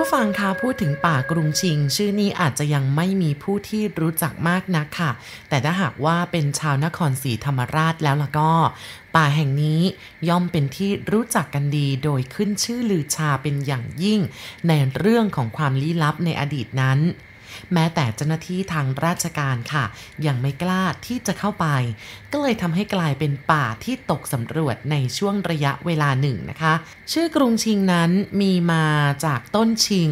ผู้ฟังคะพูดถึงป่ากรุงชิง ชื่อนี้อาจจะยังไม่มีผู้ที่รู้จักมากนักค่ะ แต่ถ้าหากว่าเป็นชาวนครศรีธรรมราชแล้วล่ะก็ ป่าแห่งนี้ย่อมเป็นที่รู้จักกันดีโดยขึ้นชื่อลือชาเป็นอย่างยิ่ง ในเรื่องของความลี้ลับในอดีตนั้น แม้แต่เจ้าหน้าที่ทางราชการค่ะ ยังไม่กล้าที่จะเข้าไป ก็เลยทำให้กลายเป็นป่าที่ตกสำรวจในช่วงระยะเวลาหนึ่งนะคะ ชื่อกรุงชิงนั้นมีมาจากต้นชิง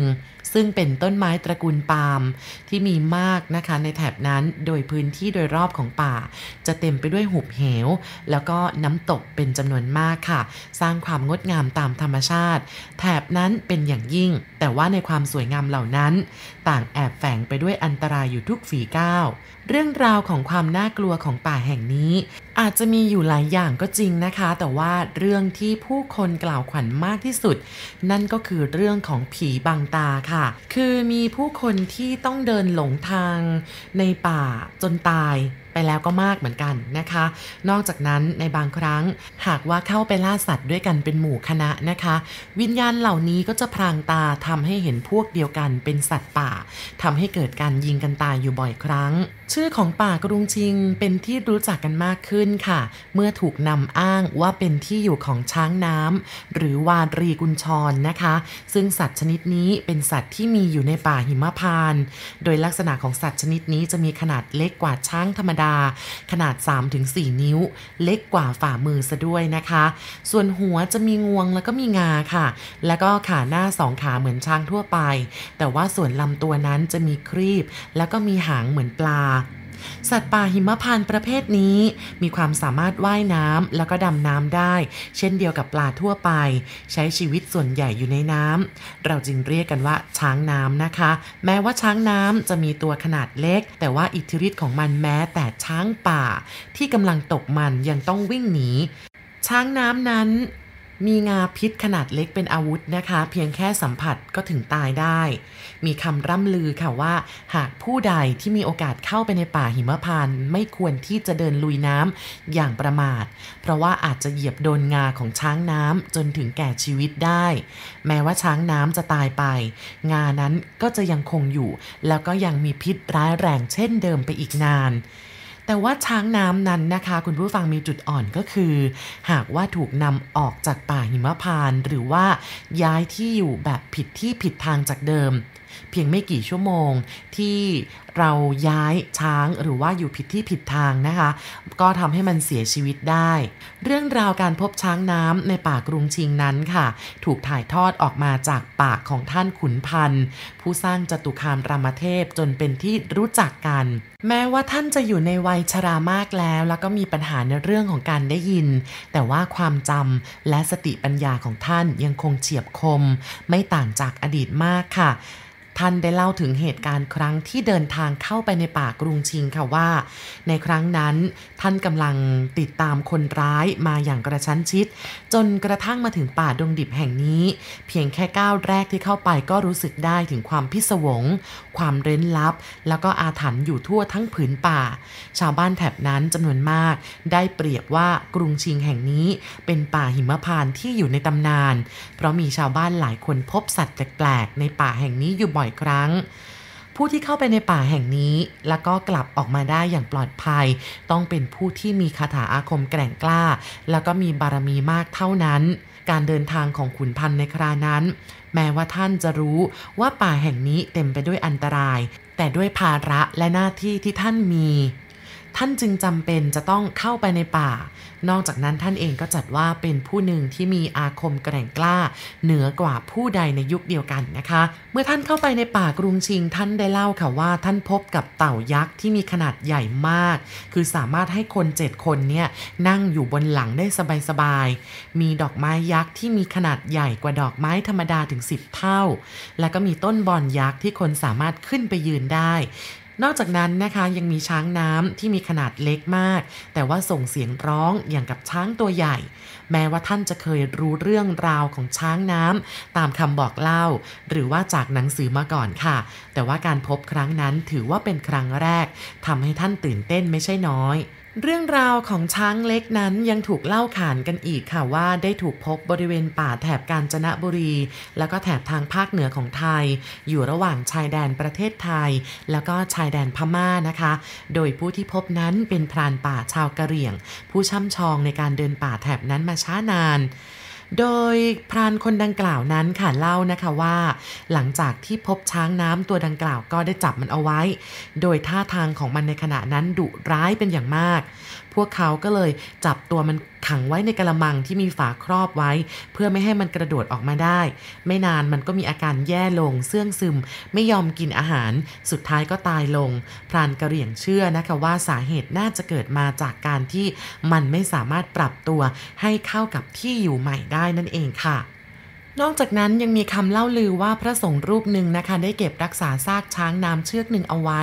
ซึ่งเป็นต้นไม้ตระกูลปาล์มที่มีมากนะคะในแถบนั้นโดยพื้นที่โดยรอบของป่า จะเต็มไปด้วยหุบเหว แล้วก็น้ำตกเป็นจำนวนมากค่ะ สร้างความงดงามตามธรรมชาติ แถบนั้นเป็นอย่างยิ่ง แต่ว่าในความสวยงามเหล่านั้น ต่างแอบแฝงไปด้วยอันตรายอยู่ทุกฝีก้าว เรื่องราวของความน่ากลัวของป่าแห่งนี้ อาจจะมีอยู่หลายอย่างก็จริงนะคะ แต่ว่าเรื่องที่ผู้คนกล่าวขวัญมากที่สุด นั่นก็คือเรื่องของผีบังตาค่ะ คือมีผู้คนที่ต้องเดินหลงทางในป่าจนตาย ไปแล้วก็มากเหมือนกันนะคะ นอกจากนั้นในบางครั้งหากว่าเข้าไปล่าสัตว์ด้วยกันเป็นหมู่คณะนะคะ วิญญาณเหล่านี้ก็จะพรางตาทำให้เห็นพวกเดียวกันเป็นสัตว์ป่าทำให้เกิดการยิงกันตายอยู่บ่อยครั้ง ชื่อของป่ากรุงชิงเป็นที่รู้จักกันมากขึ้นค่ะ เมื่อถูกนำอ้างว่าเป็นที่อยู่ของช้างน้ำหรือวารีกุญชรนะคะ ซึ่งสัตว์ชนิดนี้เป็นสัตว์ที่มีอยู่ในป่าหิมพาน โดยลักษณะของสัตว์ชนิดนี้จะมีขนาดเล็กกว่าช้างธรรมดาขนาด 3-4 นิ้ว เล็กกว่าฝ่ามือซะด้วยนะคะ ส่วนหัวจะมีงวงแล้วก็มีงาค่ะ แล้วก็ขาหน้าสองขาเหมือนช้างทั่วไป แต่ว่าส่วนลำตัวนั้นจะมีครีบ แล้วก็มีหางเหมือนปลา สัตว์ป่าหิมพานต์ประเภทนี้ มีความสามารถว่ายน้ำแล้วก็ดำน้ำได้ เช่นเดียวกับปลาทั่วไป ใช้ชีวิตส่วนใหญ่อยู่ในน้ำเราจึงเรียกกันว่าช้างน้ำนะคะ แม้ว่าช้างน้ำจะมีตัวขนาดเล็ก แต่ว่าอิทธิฤทธิ์ของมันแม้แต่ช้างป่า ที่กำลังตกมันยังต้องวิ่งหนีช้างน้ำนั้น มีงาพิษขนาดเล็กเป็นอาวุธนะคะ เพียงแค่สัมผัสก็ถึงตายได้ มีคำร่ำลือค่ะว่า หากผู้ใดที่มีโอกาสเข้าไปในป่าหิมพานต์ไม่ควรที่จะเดินลุยน้ำอย่างประมาท เพราะว่าอาจจะเหยียบโดนงาของช้างน้ำจนถึงแก่ชีวิตได้ แม้ว่าช้างน้ำจะตายไป งานั้นก็จะยังคงอยู่ แล้วก็ยังมีพิษร้ายแรงเช่นเดิมไปอีกนาน แต่ว่าช้างน้ำนั้นนะคะ คุณผู้ฟังมีจุดอ่อนก็คือ หากว่าถูกนำออกจากป่าหิมพานต์หรือว่าย้ายที่อยู่แบบผิดที่ผิดทางจากเดิม เพียงไม่กี่ชั่วโมงที่เราย้ายช้างหรือว่าอยู่ผิดที่ผิดทางนะคะ ก็ทำให้มันเสียชีวิตได้ เรื่องราวการพบช้างน้ำในป่ากรุงชิงนั้นค่ะ ถูกถ่ายทอดออกมาจากปากของท่านขุนพันธ์ผู้สร้างจตุคามรามเทพจนเป็นที่รู้จักกัน แม้ว่าท่านจะอยู่ในวัยชรามากแล้ว แล้วก็มีปัญหาในเรื่องของการได้ยิน แต่ว่าความจำและสติปัญญาของท่านยังคงเฉียบคม ไม่ต่างจากอดีตมากค่ะ ท่านได้เล่าถึงเหตุการณ์ครั้งที่เดินทางเข้าไปในป่ากรุงชิงค่ะว่า ในครั้งนั้นท่านกำลังติดตามคนร้ายมาอย่างกระชั้นชิด จนกระทั่งมาถึงป่าดงดิบแห่งนี้ เพียงแค่ก้าวแรกที่เข้าไปก็รู้สึกได้ถึงความพิศวง ความเร้นลับ แล้วก็อาถรรพ์อยู่ทั่วทั้งผืนป่า ชาวบ้านแถบนั้นจำนวนมาก ได้เปรียบว่ากรุงชิงแห่งนี้เป็นป่าหิมพานที่อยู่ในตำนาน เพราะมีชาวบ้านหลายคนพบสัตว์แปลกๆในป่าแห่งนี้อยู่บ่อยอยครั้ง ผู้ที่เข้าไปในป่าแห่งนี้ แล้วก็กลับออกมาได้อย่างปลอดภัย ต้องเป็นผู้ที่มีคาถาอาคมแกร่งกล้า แล้วก็มีบารมีมากเท่านั้น การเดินทางของขุนพันธ์ในครานั้น แม้ว่าท่านจะรู้ว่าป่าแห่งนี้เต็มไปด้วยอันตราย แต่ด้วยภาระและหน้าที่ที่ท่านมี ท่านจึงจำเป็นจะต้องเข้าไปในป่า นอกจากนั้นท่านเองก็จัดว่าเป็นผู้หนึ่งที่มีอาคมแกร่งกล้า เหนือกว่าผู้ใดในยุคเดียวกันนะคะ เมื่อท่านเข้าไปในป่ากรุงชิงท่านได้เล่าค่ะว่า ท่านพบกับเต่ายักษ์ที่มีขนาดใหญ่มาก คือสามารถให้คนเจ็ดคนเนี่ยนั่งอยู่บนหลังได้สบายๆ มีดอกไม้ยักษ์ที่มีขนาดใหญ่กว่าดอกไม้ธรรมดาถึง 10 เท่า และก็มีต้นบอนยักษ์ที่คนสามารถขึ้นไปยืนได้ นอกจากนั้นนะคะยังมีช้างน้ำที่มีขนาดเล็กมาก แต่ว่าส่งเสียงร้องอย่างกับช้างตัวใหญ่ แม้ว่าท่านจะเคยรู้เรื่องราวของช้างน้ำตามคำบอกเล่า หรือว่าจากหนังสือมาก่อนค่ะ แต่ว่าการพบครั้งนั้นถือว่าเป็นครั้งแรกทำให้ท่านตื่นเต้นไม่ใช่น้อย เรื่องราวของช้างเล็กนั้นยังถูกเล่าขานกันอีกค่ะว่าได้ถูกพบบริเวณป่าแถบกาญจนบุรี แล้วก็แถบทางภาคเหนือของไทย อยู่ระหว่างชายแดนประเทศไทย แล้วก็ชายแดนพม่านะคะ โดยผู้ที่พบนั้นเป็นพรานป่าชาวกะเหรี่ยง ผู้ช่ำชองในการเดินป่าแถบนั้นมาช้านาน โดยพรานคนดังกล่าวนั้นค่ะเล่านะคะว่า หลังจากที่พบช้างน้ำตัวดังกล่าวก็ได้จับมันเอาไว้ โดยท่าทางของมันในขณะนั้นดุร้ายเป็นอย่างมาก พวกเขาก็เลยจับตัวมันขังไว้ในกระมังที่มีฝาครอบไว้ เพื่อไม่ให้มันกระโดดออกมาได้ ไม่นานมันก็มีอาการแย่ลงเสื่องซึม ไม่ยอมกินอาหาร สุดท้ายก็ตายลง พรานกระเหรี่ยงเชื่อนะคะว่าสาเหตุน่าจะเกิดมาจากการที่มันไม่สามารถปรับตัวให้เข้ากับที่อยู่ใหม่ได้นั่นเองค่ะ นอกจากนั้นยังมีคำเล่าลือว่าพระสงฆ์รูปหนึ่งนะคะ ได้เก็บรักษาซากช้างน้ำเชือกหนึ่งเอาไว้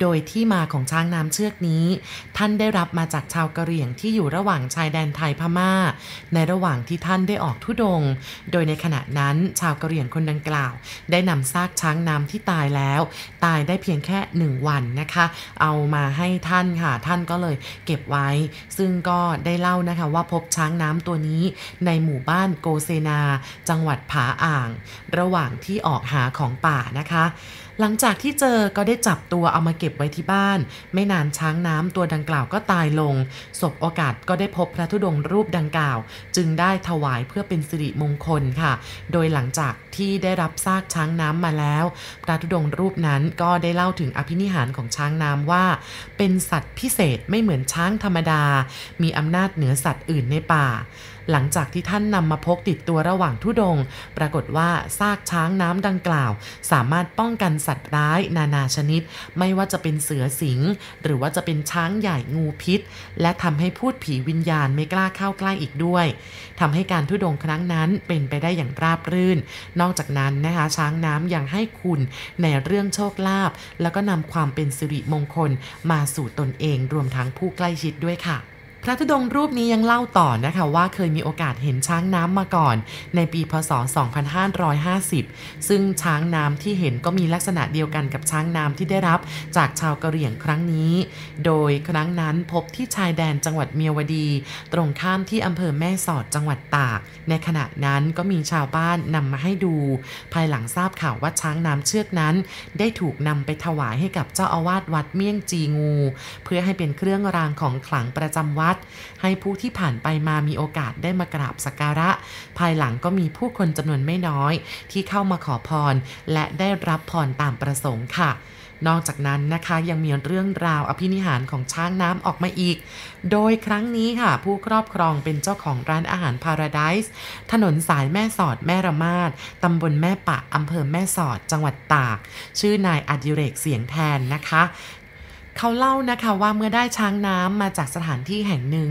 โดยที่มาของช้างน้ำเชือกนี้ ท่านได้รับมาจากชาวกะเหรี่ยงที่อยู่ระหว่างชายแดนไทยพมา่า ในระหว่างที่ท่านได้ออกทุดง โดยในขณะนั้นชาวกะเหรี่ยงคนดังกล่าว ได้นำซากช้างน้ำที่ตายแล้ว ตายได้เพียงแค่หนึ่งวันนะคะ เอามาให้ท่านค่ะท่านก็เลยเก็บไว้ ซึ่งก็ได้เล่านะคะว่าพบช้างน้ำตัวนี้ ในหมู่บ้านโกเซนาจังหวัดผาอ่าง ระหว่างที่ออกหาของป่านะคะ หลังจากที่เจอก็ได้จับตัวเอามาเก็บไว้ที่บ้าน ไม่นานช้างน้ำตัวดังกล่าวก็ตายลง ศพโอกาสก็ได้พบพระธุดงรูปดังกล่าว จึงได้ถวายเพื่อเป็นสิริมงคลค่ะ โดยหลังจากที่ได้รับซากช้างน้ำมาแล้ว พระธุดงรูปนั้นก็ได้เล่าถึงอภินิหารของช้างน้ำว่า เป็นสัตว์พิเศษไม่เหมือนช้างธรรมดา มีอำนาจเหนือสัตว์อื่นในป่าหลังจากที่ท่านนำมาพกติดตัวระหว่างทุดง ปรากฏว่าซากช้างน้ำดังกล่าว สามารถป้องกันสัตว์ร้ายนานาชนิด ไม่ว่าจะเป็นเสือสิง หรือว่าจะเป็นช้างใหญ่งูพิษ และทำให้พูดผีวิญญาณไม่กล้าเข้าใกล้อีกด้วยทำให้การทุดงครั้งนั้นเป็นไปได้อย่างราบรื่น นอกจากนั้นนะคะช้างน้ำยังให้คุณในเรื่องโชคลาภแล้วก็นำความเป็นสิริมงคลมาสู่ตนเองรวมทั้งผู้ใกล้ชิดด้วยค่ะ พระธุดงรูปนี้ยังเล่าต่อนะคะว่าเคยมีโอกาสเห็นช้างน้ำมาก่อน ในปีพศ 2550 ซึ่งช้างน้ำที่เห็นก็มีลักษณะเดียวกันกับช้างน้ำที่ได้รับจากชาวกะเหรี่ยงครั้งนี้ โดยครั้งนั้นพบที่ชายแดนจังหวัดเมียวดี ตรงข้ามที่อำเภอแม่สอดจังหวัดตาก ในขณะนั้นก็มีชาวบ้านนำมาให้ดู ภายหลังทราบข่าวว่าช้างน้ำเชือกนั้น ได้ถูกนำไปถวายให้กับเจ้าอาวาสวัดเมี่ยงจีงู เพื่อให้เป็นเครื่องรางของขลังประจำวัดให้ผู้ที่ผ่านไปมามีโอกาสได้มากราบสักการะ ภายหลังก็มีผู้คนจำนวนไม่น้อย ที่เข้ามาขอพร และได้รับพรตามประสงค์ค่ะนอกจากนั้นนะคะยังมีเรื่องราวอภินิหารของช้างน้ำออกมาอีก โดยครั้งนี้ค่ะ ผู้ครอบครองเป็นเจ้าของร้านอาหารพาราไดส์ถนนสายแม่สอดแม่ระมาดตำบลแม่ปะอำเภอแม่สอดจังหวัดตาก ชื่อนายอดิเรกเสียงแทนนะคะ เขาเล่านะคะว่าเมื่อได้ช้างน้ำมาจากสถานที่แห่งหนึ่ง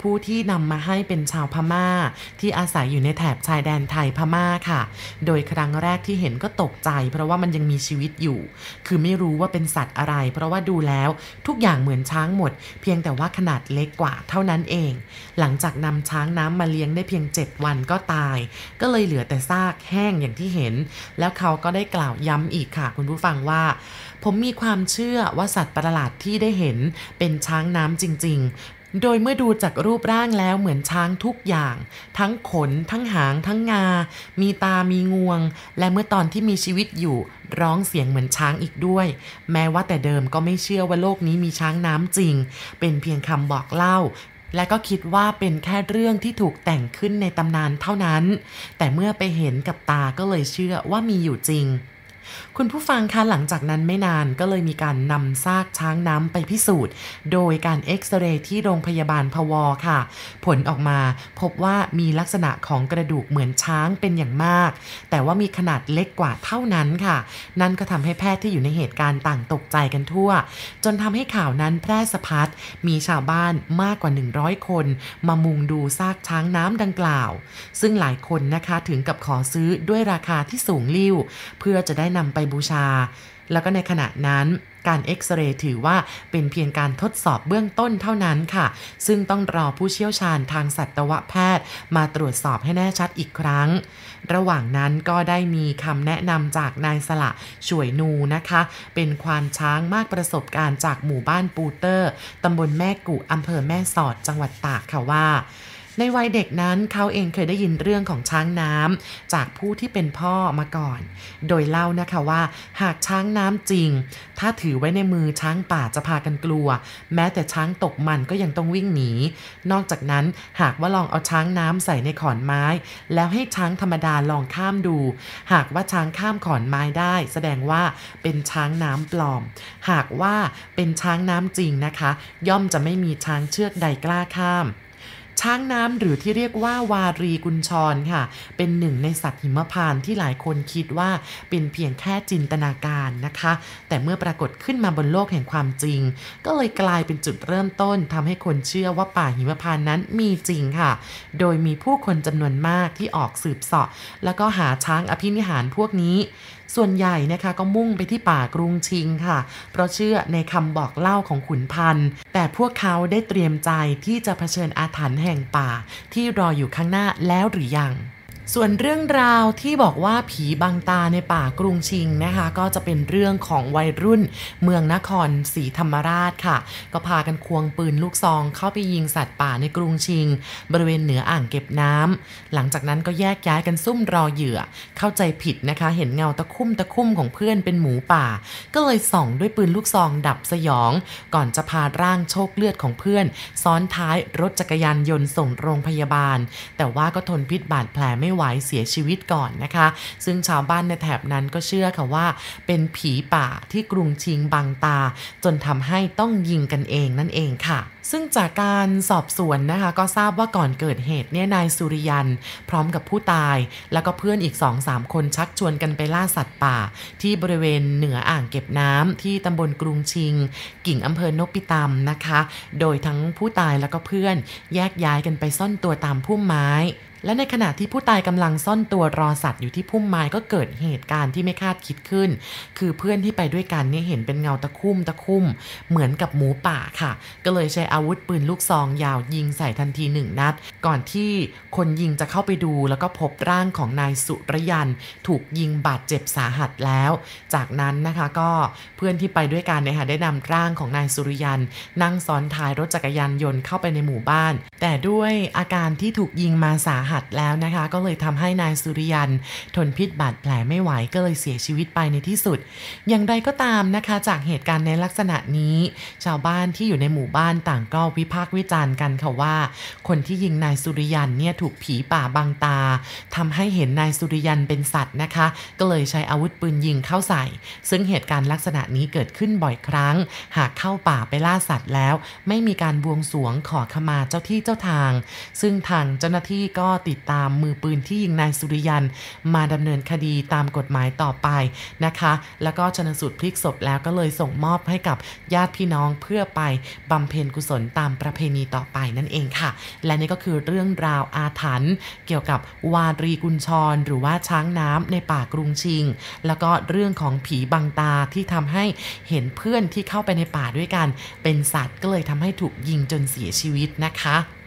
ผู้ที่นำมาให้เป็นชาวพมา่า ที่อาศัยอยู่ในแถบชายแดนไทยพม่าค่ะ โดยครั้งแรกที่เห็นก็ตกใจ เพราะว่ามันยังมีชีวิตอยู่ คือไม่รู้ว่าเป็นสัตว์อะไร เพราะว่าดูแล้วทุกอย่างเหมือนช้างหมด เพียงแต่ว่าขนาดเล็กกว่าเท่านั้นเอง หลังจากนำช้างน้ำมาเลี้ยงได้เพียง 7 วันก็ตาย ก็เลยเหลือแต่ซากแห้งอย่างที่เห็น แล้วเขาก็ได้กล่าวย้ำอีกค่ะ คุณผู้ฟังว่า ผมมีความเชื่อว่าสัตว์ประหลาดที่ได้เห็นเป็นช้างน้ำจริง ๆ โดยเมื่อดูจากรูปร่างแล้วเหมือนช้างทุกอย่าง ทั้งขน ทั้งหาง ทั้งงา มีตามีงวง และเมื่อตอนที่มีชีวิตอยู่ร้องเสียงเหมือนช้างอีกด้วย แม้ว่าแต่เดิมก็ไม่เชื่อว่าโลกนี้มีช้างน้ำจริง เป็นเพียงคำบอกเล่าและก็คิดว่าเป็นแค่เรื่องที่ถูกแต่งขึ้นในตำนานเท่านั้น แต่เมื่อไปเห็นกับตาก็เลยเชื่อว่ามีอยู่จริง คุณผู้ฟังคะหลังจากนั้นไม่นานก็เลยมีการนำซากช้างน้ำไปพิสูจน์ โดยการเอ็กซเรย์ที่โรงพยาบาลพวค่ะ ผลออกมาพบว่ามีลักษณะของกระดูกเหมือนช้างเป็นอย่างมาก แต่ว่ามีขนาดเล็กกว่าเท่านั้นค่ะ นั่นก็ทำให้แพทย์ที่อยู่ในเหตุการณ์ต่างตกใจกันทั่ว จนทำให้ข่าวนั้นแพร่สะพัดมีชาวบ้านมากกว่า 100 คน มามุงดูซากช้างน้ำดังกล่าว ซึ่งหลายคนนะคะถึงกับขอซื้อด้วยราคาที่สูงลิ่ว เพื่อจะได้นำไปบูชา แล้วก็ในขณะนั้นการเอ็กซเรย์ถือว่าเป็นเพียงการทดสอบเบื้องต้นเท่านั้นค่ะ ซึ่งต้องรอผู้เชี่ยวชาญทางสัตวแพทย์ มาตรวจสอบให้แน่ชัดอีกครั้ง ระหว่างนั้นก็ได้มีคำแนะนำจากนายสละช่วยนูนะคะ เป็นควานช้างมากประสบการณ์จากหมู่บ้านปูเตอร์ตำบลแม่กุอำเภอแม่สอดจังหวัดตากค่ะว่า ในวัยเด็กนั้นเขาเองเคยได้ยินเรื่องของช้างน้ำจากผู้ที่เป็นพ่อมาก่อน โดยเล่านะคะว่า หากช้างน้ำจริง ถ้าถือไว้ในมือช้างป่าจะพากันกลัว แม้แต่ช้างตกมันก็ยังต้องวิ่งหนี นอกจากนั้นหากว่าลองเอาช้างน้ำใส่ในขอนไม้ แล้วให้ช้างธรรมดาลองข้ามดู หากว่าช้างข้ามขอนไม้ได้ แสดงว่าเป็นช้างน้ำปลอม หากว่าเป็นช้างน้ำจริงนะคะ ย่อมจะไม่มีช้างเชือกใดกล้าข้าม ช้างน้ำหรือที่เรียกว่าวารีกุญชรค่ะ เป็นหนึ่งในสัตว์หิมพานที่หลายคนคิดว่าเป็นเพียงแค่จินตนาการนะคะ แต่เมื่อปรากฏขึ้นมาบนโลกแห่งความจริง ก็เลยกลายเป็นจุดเริ่มต้นทำให้คนเชื่อว่าป่าหิมพานนั้นมีจริงค่ะ โดยมีผู้คนจำนวนมากที่ออกสืบเสาะ แล้วก็หาช้างอภินิหารพวกนี้ ส่วนใหญ่นะคะก็มุ่งไปที่ป่ากรุงชิงค่ะ เพราะเชื่อในคำบอกเล่าของขุนพันธ์แต่พวกเขาได้เตรียมใจที่จะเผชิญอาถรรพ์แห่งป่า ที่รออยู่ข้างหน้าแล้วหรือยัง ส่วนเรื่องราวที่บอกว่าผีบังตาในป่ากรุงชิงนะคะ ก็จะเป็นเรื่องของวัยรุ่นเมืองนครศรีธรรมราชค่ะ ก็พากันควงปืนลูกซอง เข้าไปยิงสัตว์ป่าในกรุงชิง บริเวณเหนืออ่างเก็บน้ำหลังจากนั้นก็แยกย้ายกันซุ่มรอเหยื่อ เข้าใจผิดนะคะ เห็นเงาตะคุ่มตะคุ่มของเพื่อนเป็นหมูป่า ก็เลยส่องด้วยปืนลูกซองดับสยอง ก่อนจะพาร่างโชคเลือดของเพื่อน ซ้อนท้ายรถจักรยานยนต์ส่งโรงพยาบาล แต่ว่าก็ทนพิษบาดแผลไม่ไหวเสียชีวิตก่อนนะคะ ซึ่งชาวบ้านในแถบนั้นก็เชื่อค่ะว่า เป็นผีป่าที่กรุงชิงบังตา จนทำให้ต้องยิงกันเองนั่นเองค่ะ ซึ่งจากการสอบสวนนะคะก็ทราบว่าก่อนเกิดเหตุเนี่ยนายสุริยัน พร้อมกับผู้ตาย แล้วก็เพื่อนอีก 2-3 คนชักชวนกันไปล่าสัตว์ป่า ที่บริเวณเหนืออ่างเก็บน้ำที่ตำบลกรุงชิง กิ่งอำเภอนพิตามนะคะ โดยทั้งผู้ตายแล้วก็เพื่อนแยกย้ายกันไปซ่อนตัวตามพุ่มไม้ และในขณะที่ผู้ตายกำลังซ่อนตัวรอสัตว์อยู่ที่พุ่มไม้ก็เกิดเหตุการณ์ที่ไม่คาดคิดขึ้น คือเพื่อนที่ไปด้วยกันนี่เห็นเป็นเงาตะคุ่มตะคุ่ม เหมือนกับหมูป่าค่ะ ก็เลยใช้อาวุธปืนลูกซองยาวยิงใส่ทันทีหนึ่งนัด ก่อนที่คนยิงจะเข้าไปดูแล้วก็พบร่างของนายสุรยัน ถูกยิงบาดเจ็บสาหัสแล้ว จากนั้นนะคะก็เพื่อนที่ไปด้วยกันเนี่ยค่ะได้นำร่างของนายสุริยัน นั่งซ้อนท้ายรถจักรยานยนต์เข้าไปในหมู่บ้าน แต่ด้วยอาการที่ถูกยิงมาสาหัสแล้วนะคะ ก็เลยทำให้นายสุริยันทนพิษบาดแผลไม่ไหวก็เลยเสียชีวิตไปในที่สุด อย่างไรก็ตามนะคะจากเหตุการณ์ในลักษณะนี้ ชาวบ้านที่อยู่ในหมู่บ้านต่างก็วิพากษ์วิจารณ์กันค่ะว่า คนที่ยิงนายสุริยันเนี่ยถูกผีป่าบังตาทำให้เห็นนายสุริยันเป็นสัตว์นะคะ ก็เลยใช้อาวุธปืนยิงเข้าใส่ ซึ่งเหตุการณ์ลักษณะนี้เกิดขึ้นบ่อยครั้ง หากเข้าป่าไปล่าสัตว์แล้ว ไม่มีการบวงสรวงขอขมาเจ้าที่เจ้าทาง ซึ่งทางเจ้าหน้าที่ก็ติดตามมือปืนที่ยิงนายสุริยัน มาดำเนินคดีตามกฎหมายต่อไปนะคะ แล้วก็ชนสูตรพลิกศพแล้วก็เลยส่งมอบให้กับญาติพี่น้องเพื่อไปบำเพ็ญกุศลตามประเพณีต่อไปนั่นเองค่ะ และนี่ก็คือเรื่องราวอาถรรพ์เกี่ยวกับวารีกุญชร หรือว่าช้างน้ำในป่ากรุงชิง แล้วก็เรื่องของผีบังตาที่ทำให้เห็นเพื่อนที่เข้าไปในป่าด้วยกัน เป็นสัตว์ก็เลยทำให้ถูกยิงจนเสียชีวิตนะคะ